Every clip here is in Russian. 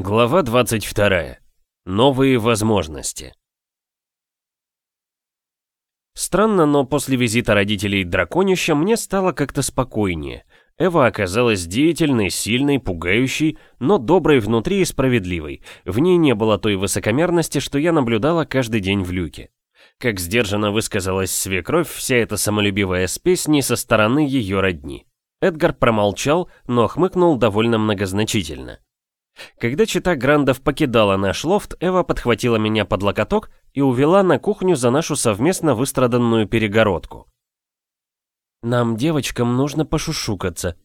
Глава 22. Новые возможности. Странно, но после визита родителей драконища мне стало как-то спокойнее. Эва оказалась деятельной, сильной, пугающей, но доброй внутри и справедливой. В ней не было той высокомерности, что я наблюдала каждый день в люке. Как сдержанно высказалась свекровь, вся эта самолюбивая спесь не со стороны ее родни. Эдгар промолчал, но хмыкнул довольно многозначительно. Когда чита Грандов покидала наш лофт, Эва подхватила меня под локоток и увела на кухню за нашу совместно выстраданную перегородку. «Нам, девочкам, нужно пошушукаться».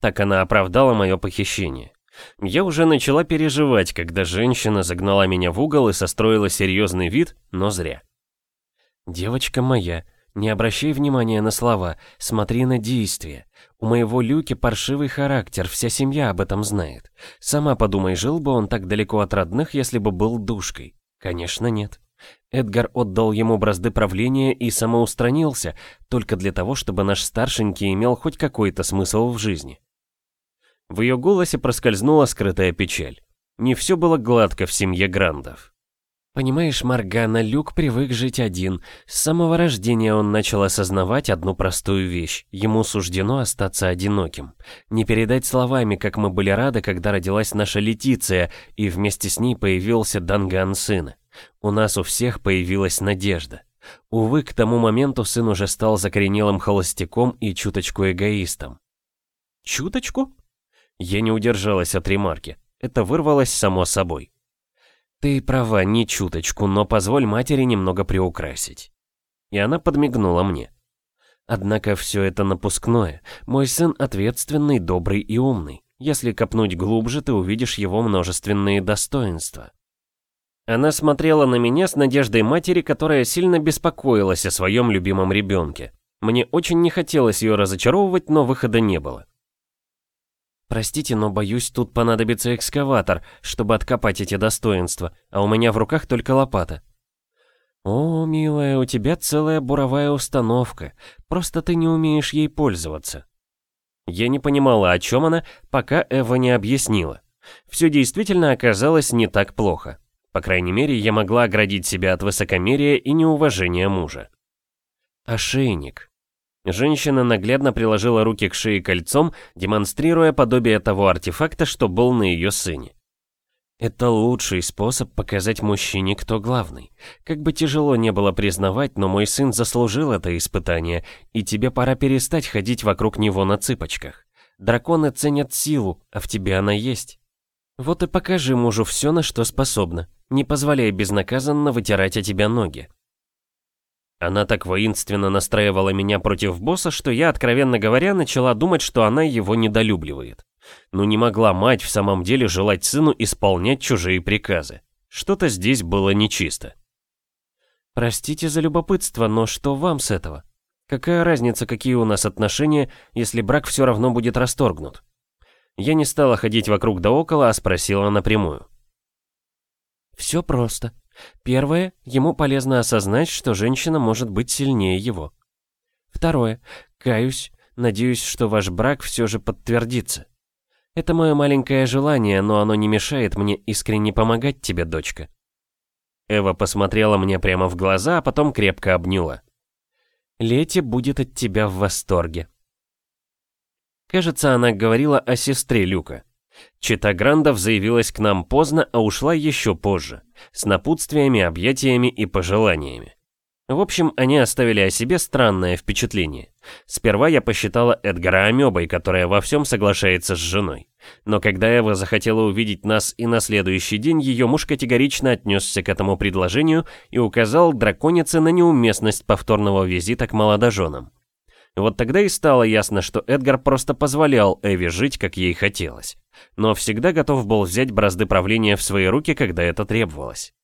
Так она оправдала мое похищение. Я уже начала переживать, когда женщина загнала меня в угол и состроила серьезный вид, но зря. «Девочка моя, не обращай внимания на слова, смотри на действия. У моего Люки паршивый характер, вся семья об этом знает. Сама подумай, жил бы он так далеко от родных, если бы был душкой? Конечно, нет. Эдгар отдал ему бразды правления и самоустранился, только для того, чтобы наш старшенький имел хоть какой-то смысл в жизни. В ее голосе проскользнула скрытая печаль. Не все было гладко в семье Грандов. Понимаешь, Маргана, Люк привык жить один. С самого рождения он начал осознавать одну простую вещь. Ему суждено остаться одиноким. Не передать словами, как мы были рады, когда родилась наша Летиция, и вместе с ней появился Данган сына. У нас у всех появилась надежда. Увы, к тому моменту сын уже стал закоренелым холостяком и чуточку эгоистом. Чуточку? Я не удержалась от ремарки. Это вырвалось само собой. «Ты права, не чуточку, но позволь матери немного приукрасить». И она подмигнула мне. Однако все это напускное. Мой сын ответственный, добрый и умный. Если копнуть глубже, ты увидишь его множественные достоинства. Она смотрела на меня с надеждой матери, которая сильно беспокоилась о своем любимом ребенке. Мне очень не хотелось ее разочаровывать, но выхода не было. Простите, но боюсь, тут понадобится экскаватор, чтобы откопать эти достоинства, а у меня в руках только лопата. О, милая, у тебя целая буровая установка, просто ты не умеешь ей пользоваться. Я не понимала, о чем она, пока Эва не объяснила. Все действительно оказалось не так плохо. По крайней мере, я могла оградить себя от высокомерия и неуважения мужа. Ошейник. Женщина наглядно приложила руки к шее кольцом, демонстрируя подобие того артефакта, что был на ее сыне. Это лучший способ показать мужчине, кто главный. Как бы тяжело не было признавать, но мой сын заслужил это испытание, и тебе пора перестать ходить вокруг него на цыпочках. Драконы ценят силу, а в тебе она есть. Вот и покажи мужу все, на что способна. Не позволяй безнаказанно вытирать о тебя ноги. Она так воинственно настраивала меня против босса, что я, откровенно говоря, начала думать, что она его недолюбливает. Но не могла мать в самом деле желать сыну исполнять чужие приказы. Что-то здесь было нечисто. Простите за любопытство, но что вам с этого? Какая разница, какие у нас отношения, если брак все равно будет расторгнут? Я не стала ходить вокруг да около, а спросила напрямую. Все просто. Первое, ему полезно осознать, что женщина может быть сильнее его. Второе, каюсь, надеюсь, что ваш брак все же подтвердится. Это мое маленькое желание, но оно не мешает мне искренне помогать тебе, дочка. Эва посмотрела мне прямо в глаза, а потом крепко обняла. Лети будет от тебя в восторге. Кажется, она говорила о сестре Люка. Чита Грандов заявилась к нам поздно, а ушла еще позже, с напутствиями, объятиями и пожеланиями. В общем, они оставили о себе странное впечатление. Сперва я посчитала Эдгара амебой, которая во всем соглашается с женой. Но когда Эва захотела увидеть нас и на следующий день, ее муж категорично отнесся к этому предложению и указал драконице на неуместность повторного визита к молодоженам. Вот тогда и стало ясно, что Эдгар просто позволял Эви жить, как ей хотелось. Но всегда готов был взять бразды правления в свои руки, когда это требовалось.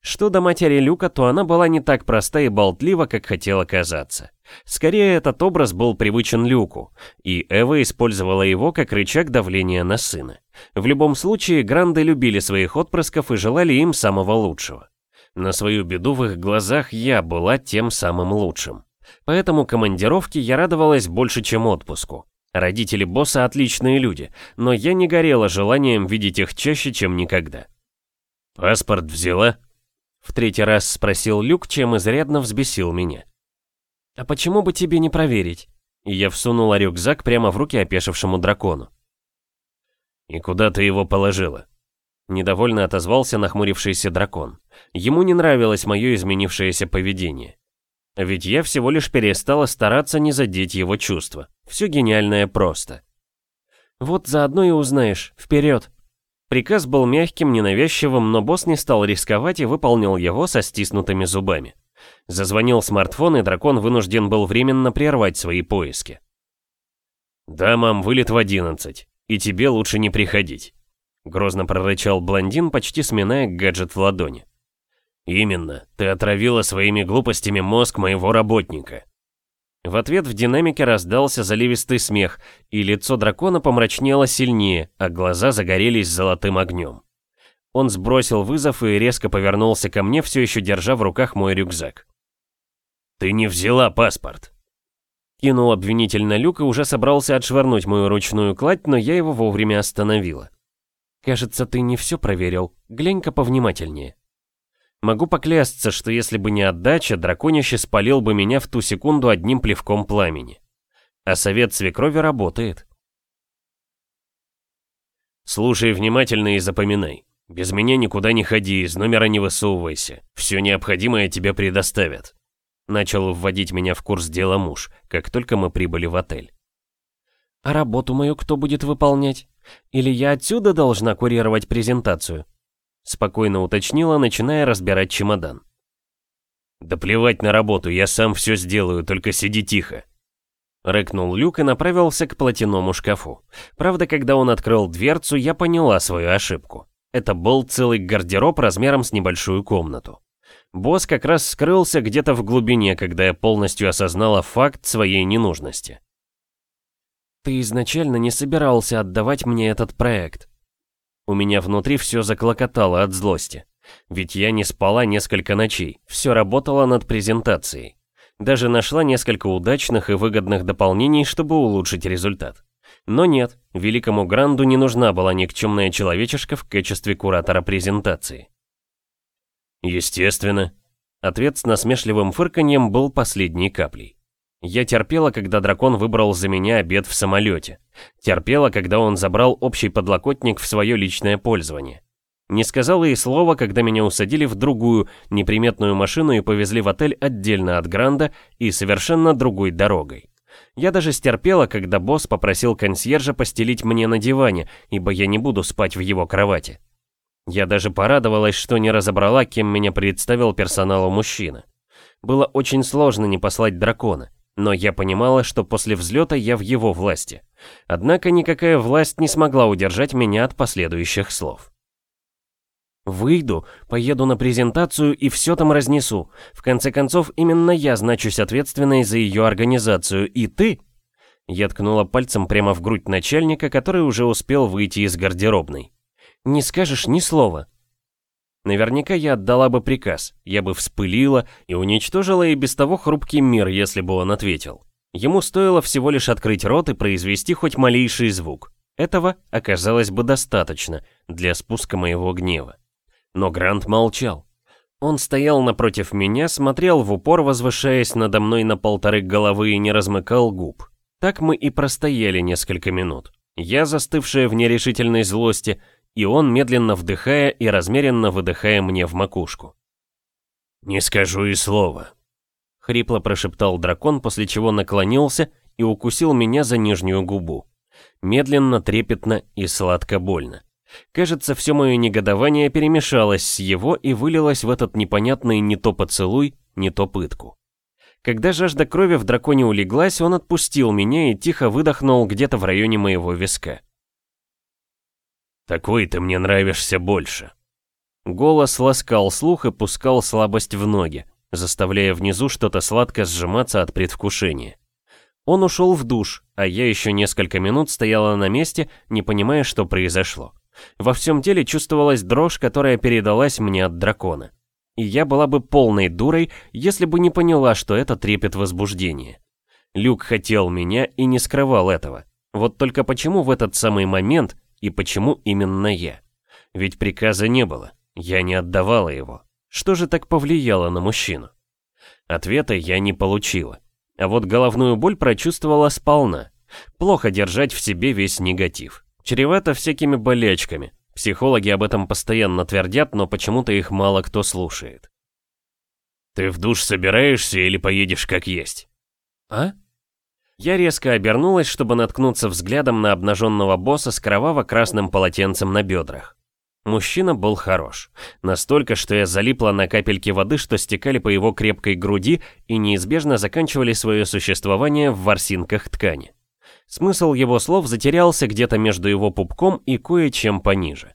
Что до матери Люка, то она была не так проста и болтлива, как хотела казаться. Скорее, этот образ был привычен Люку, и Эва использовала его как рычаг давления на сына. В любом случае, Гранды любили своих отпрысков и желали им самого лучшего. На свою беду в их глазах я была тем самым лучшим. Поэтому командировке я радовалась больше, чем отпуску. Родители босса отличные люди, но я не горела желанием видеть их чаще, чем никогда. «Паспорт взяла?» В третий раз спросил Люк, чем изрядно взбесил меня. «А почему бы тебе не проверить?» И я всунула рюкзак прямо в руки опешившему дракону. «И куда ты его положила?» Недовольно отозвался нахмурившийся дракон. Ему не нравилось мое изменившееся поведение. Ведь я всего лишь перестала стараться не задеть его чувства. Все гениальное просто. Вот заодно и узнаешь. Вперед. Приказ был мягким, ненавязчивым, но босс не стал рисковать и выполнил его со стиснутыми зубами. Зазвонил смартфон, и дракон вынужден был временно прервать свои поиски. «Да, мам, вылет в одиннадцать, и тебе лучше не приходить», — грозно прорычал блондин, почти сминая гаджет в ладони. «Именно, ты отравила своими глупостями мозг моего работника». В ответ в динамике раздался заливистый смех, и лицо дракона помрачнело сильнее, а глаза загорелись золотым огнем. Он сбросил вызов и резко повернулся ко мне, все еще держа в руках мой рюкзак. «Ты не взяла паспорт!» Кинул обвинительно люк и уже собрался отшвырнуть мою ручную кладь, но я его вовремя остановила. «Кажется, ты не все проверил. Глянь-ка повнимательнее». Могу поклясться, что если бы не отдача, драконище спалил бы меня в ту секунду одним плевком пламени. А совет свекрови работает. Слушай внимательно и запоминай. Без меня никуда не ходи, из номера не высовывайся. Все необходимое тебе предоставят. Начал вводить меня в курс дела муж, как только мы прибыли в отель. А работу мою кто будет выполнять? Или я отсюда должна курировать презентацию? Спокойно уточнила, начиная разбирать чемодан. «Да плевать на работу, я сам все сделаю, только сиди тихо». Рыкнул Люк и направился к платяному шкафу. Правда, когда он открыл дверцу, я поняла свою ошибку. Это был целый гардероб размером с небольшую комнату. Босс как раз скрылся где-то в глубине, когда я полностью осознала факт своей ненужности. «Ты изначально не собирался отдавать мне этот проект», у меня внутри все заклокотало от злости. Ведь я не спала несколько ночей, все работало над презентацией. Даже нашла несколько удачных и выгодных дополнений, чтобы улучшить результат. Но нет, великому Гранду не нужна была никчемная человечешка в качестве куратора презентации. Естественно. Ответ с насмешливым фырканьем был последней каплей. Я терпела, когда дракон выбрал за меня обед в самолете. Терпела, когда он забрал общий подлокотник в свое личное пользование. Не сказала и слова, когда меня усадили в другую, неприметную машину и повезли в отель отдельно от Гранда и совершенно другой дорогой. Я даже стерпела, когда босс попросил консьержа постелить мне на диване, ибо я не буду спать в его кровати. Я даже порадовалась, что не разобрала, кем меня представил персоналу мужчина. Было очень сложно не послать дракона. Но я понимала, что после взлета я в его власти. Однако никакая власть не смогла удержать меня от последующих слов. Выйду, поеду на презентацию и все там разнесу. В конце концов, именно я значусь ответственной за ее организацию, и ты... Я ткнула пальцем прямо в грудь начальника, который уже успел выйти из гардеробной. «Не скажешь ни слова. Наверняка я отдала бы приказ, я бы вспылила и уничтожила и без того хрупкий мир, если бы он ответил. Ему стоило всего лишь открыть рот и произвести хоть малейший звук. Этого оказалось бы достаточно для спуска моего гнева. Но Грант молчал. Он стоял напротив меня, смотрел в упор, возвышаясь надо мной на полторы головы и не размыкал губ. Так мы и простояли несколько минут. Я, застывшая в нерешительной злости, и он, медленно вдыхая и размеренно выдыхая мне в макушку. «Не скажу и слова», — хрипло прошептал дракон, после чего наклонился и укусил меня за нижнюю губу. Медленно, трепетно и сладко-больно. Кажется, все мое негодование перемешалось с его и вылилось в этот непонятный не то поцелуй, не то пытку. Когда жажда крови в драконе улеглась, он отпустил меня и тихо выдохнул где-то в районе моего виска. Такой ты мне нравишься больше. Голос ласкал слух и пускал слабость в ноги, заставляя внизу что-то сладко сжиматься от предвкушения. Он ушел в душ, а я еще несколько минут стояла на месте, не понимая, что произошло. Во всем теле чувствовалась дрожь, которая передалась мне от дракона. И я была бы полной дурой, если бы не поняла, что это трепет возбуждения. Люк хотел меня и не скрывал этого. Вот только почему в этот самый момент и почему именно я? Ведь приказа не было, я не отдавала его. Что же так повлияло на мужчину? Ответа я не получила. А вот головную боль прочувствовала сполна. Плохо держать в себе весь негатив. Чревато всякими болячками. Психологи об этом постоянно твердят, но почему-то их мало кто слушает. «Ты в душ собираешься или поедешь как есть?» «А?» Я резко обернулась, чтобы наткнуться взглядом на обнаженного босса с кроваво-красным полотенцем на бедрах. Мужчина был хорош. Настолько, что я залипла на капельки воды, что стекали по его крепкой груди и неизбежно заканчивали свое существование в ворсинках ткани. Смысл его слов затерялся где-то между его пупком и кое-чем пониже.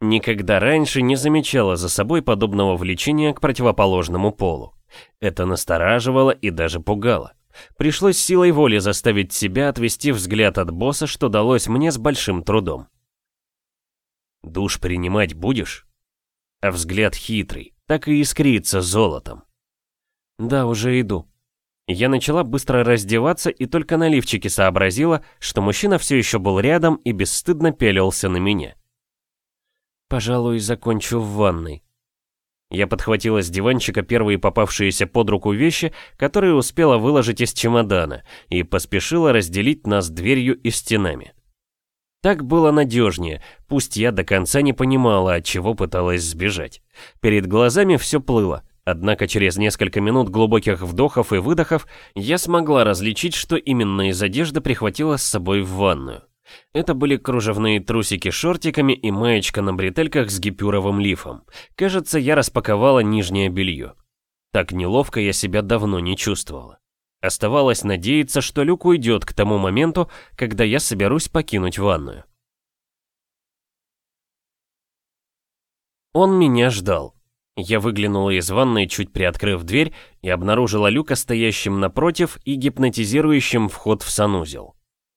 Никогда раньше не замечала за собой подобного влечения к противоположному полу. Это настораживало и даже пугало. Пришлось силой воли заставить себя отвести взгляд от босса, что далось мне с большим трудом. Душ принимать будешь? А взгляд хитрый, так и искрится золотом. Да, уже иду. Я начала быстро раздеваться и только на лифчике сообразила, что мужчина все еще был рядом и бесстыдно пялился на меня. Пожалуй, закончу в ванной. Я подхватила с диванчика первые попавшиеся под руку вещи, которые успела выложить из чемодана, и поспешила разделить нас дверью и стенами. Так было надежнее, пусть я до конца не понимала, от чего пыталась сбежать. Перед глазами все плыло, однако через несколько минут глубоких вдохов и выдохов я смогла различить, что именно из одежды прихватила с собой в ванную. Это были кружевные трусики шортиками и маечка на бретельках с гипюровым лифом. Кажется, я распаковала нижнее белье. Так неловко я себя давно не чувствовала. Оставалось надеяться, что Люк уйдет к тому моменту, когда я соберусь покинуть ванную. Он меня ждал. Я выглянула из ванной, чуть приоткрыв дверь, и обнаружила Люка стоящим напротив и гипнотизирующим вход в санузел.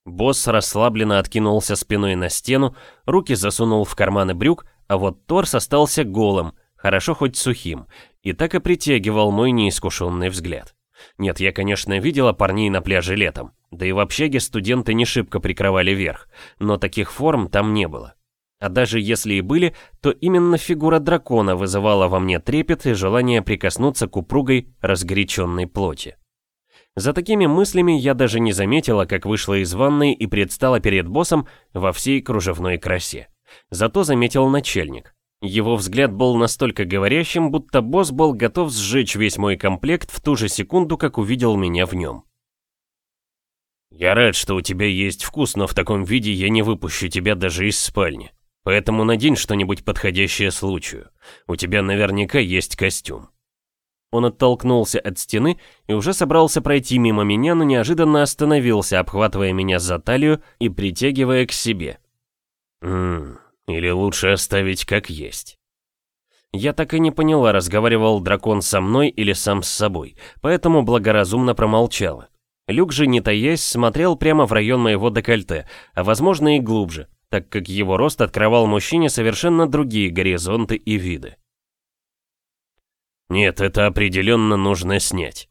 Босс расслабленно откинулся спиной на стену, руки засунул в карманы брюк, а вот торс остался голым, хорошо хоть сухим, и так и притягивал мой неискушенный взгляд. Нет, я, конечно, видела парней на пляже летом, да и в общаге студенты не шибко прикрывали верх, но таких форм там не было. А даже если и были, то именно фигура дракона вызывала во мне трепет и желание прикоснуться к упругой, разгоряченной плоти. За такими мыслями я даже не заметила, как вышла из ванной и предстала перед боссом во всей кружевной красе. Зато заметил начальник. Его взгляд был настолько говорящим, будто босс был готов сжечь весь мой комплект в ту же секунду, как увидел меня в нем. «Я рад, что у тебя есть вкус, но в таком виде я не выпущу тебя даже из спальни. Поэтому надень что-нибудь подходящее случаю. У тебя наверняка есть костюм». Он оттолкнулся от стены и уже собрался пройти мимо меня, но неожиданно остановился, обхватывая меня за талию и притягивая к себе. «Ммм, или лучше оставить как есть. Я так и не поняла, разговаривал дракон со мной или сам с собой, поэтому благоразумно промолчала. Люк же, не таясь, смотрел прямо в район моего декольте, а возможно и глубже, так как его рост открывал мужчине совершенно другие горизонты и виды. Нет, это определенно нужно снять.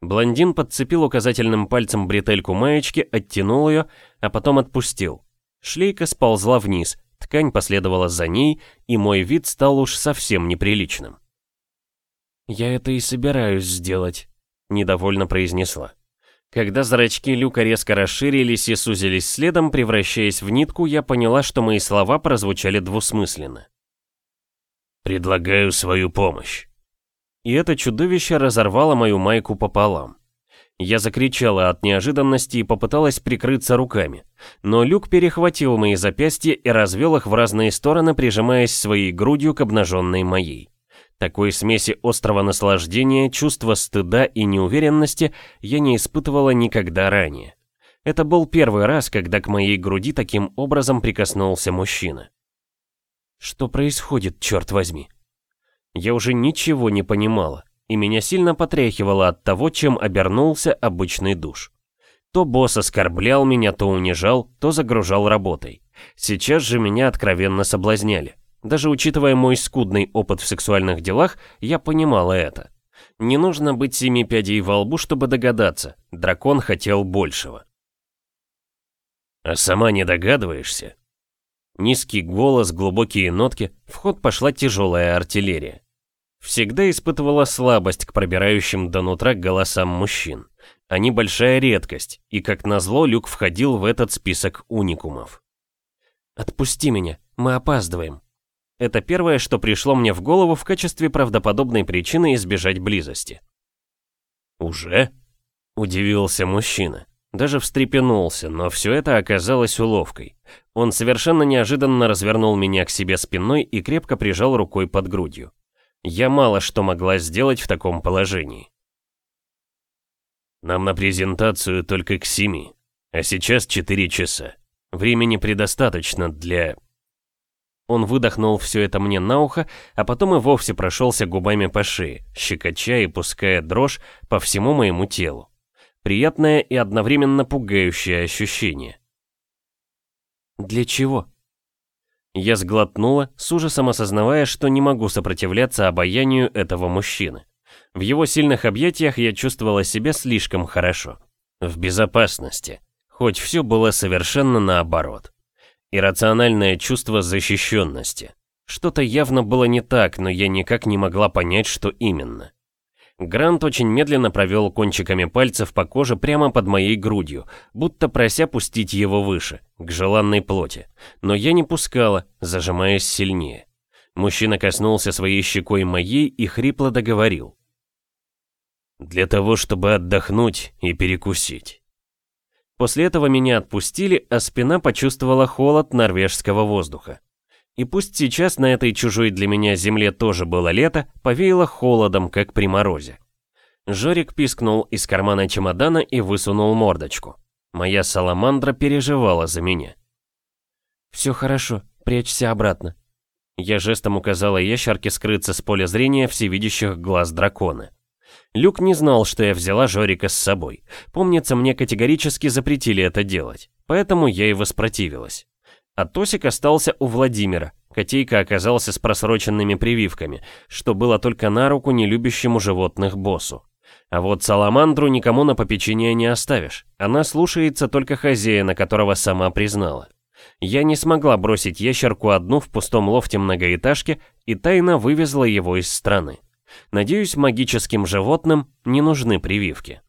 Блондин подцепил указательным пальцем бретельку маечки, оттянул ее, а потом отпустил. Шлейка сползла вниз, Ткань последовала за ней, и мой вид стал уж совсем неприличным. «Я это и собираюсь сделать», — недовольно произнесла. Когда зрачки Люка резко расширились и сузились следом, превращаясь в нитку, я поняла, что мои слова прозвучали двусмысленно. «Предлагаю свою помощь». И это чудовище разорвало мою майку пополам. Я закричала от неожиданности и попыталась прикрыться руками. Но Люк перехватил мои запястья и развел их в разные стороны, прижимаясь своей грудью к обнаженной моей. Такой смеси острого наслаждения, чувства стыда и неуверенности я не испытывала никогда ранее. Это был первый раз, когда к моей груди таким образом прикоснулся мужчина. Что происходит, черт возьми? Я уже ничего не понимала и меня сильно потряхивало от того, чем обернулся обычный душ. То босс оскорблял меня, то унижал, то загружал работой. Сейчас же меня откровенно соблазняли. Даже учитывая мой скудный опыт в сексуальных делах, я понимала это. Не нужно быть семи пядей во лбу, чтобы догадаться, дракон хотел большего. «А сама не догадываешься?» Низкий голос, глубокие нотки, в ход пошла тяжелая артиллерия. Всегда испытывала слабость к пробирающим до нутра голосам мужчин. Они большая редкость, и как назло Люк входил в этот список уникумов. «Отпусти меня, мы опаздываем». Это первое, что пришло мне в голову в качестве правдоподобной причины избежать близости. «Уже?» – удивился мужчина. Даже встрепенулся, но все это оказалось уловкой. Он совершенно неожиданно развернул меня к себе спиной и крепко прижал рукой под грудью. Я мало что могла сделать в таком положении. Нам на презентацию только к семи, а сейчас четыре часа. Времени предостаточно для... Он выдохнул все это мне на ухо, а потом и вовсе прошелся губами по шее, щекоча и пуская дрожь по всему моему телу. Приятное и одновременно пугающее ощущение. «Для чего?» Я сглотнула, с ужасом осознавая, что не могу сопротивляться обаянию этого мужчины. В его сильных объятиях я чувствовала себя слишком хорошо. В безопасности. Хоть все было совершенно наоборот. Иррациональное чувство защищенности. Что-то явно было не так, но я никак не могла понять, что именно. Грант очень медленно провел кончиками пальцев по коже прямо под моей грудью, будто прося пустить его выше, к желанной плоти. Но я не пускала, зажимаясь сильнее. Мужчина коснулся своей щекой моей и хрипло договорил. «Для того, чтобы отдохнуть и перекусить». После этого меня отпустили, а спина почувствовала холод норвежского воздуха. И пусть сейчас на этой чужой для меня земле тоже было лето, повеяло холодом, как при морозе. Жорик пискнул из кармана чемодана и высунул мордочку. Моя саламандра переживала за меня. «Все хорошо, прячься обратно». Я жестом указала ящерке скрыться с поля зрения всевидящих глаз дракона. Люк не знал, что я взяла Жорика с собой. Помнится, мне категорически запретили это делать, поэтому я и воспротивилась. А Тосик остался у Владимира. Котейка оказался с просроченными прививками, что было только на руку нелюбящему животных боссу. А вот Саламандру никому на попечение не оставишь. Она слушается только хозяина, которого сама признала. Я не смогла бросить ящерку одну в пустом лофте многоэтажки и тайно вывезла его из страны. Надеюсь, магическим животным не нужны прививки.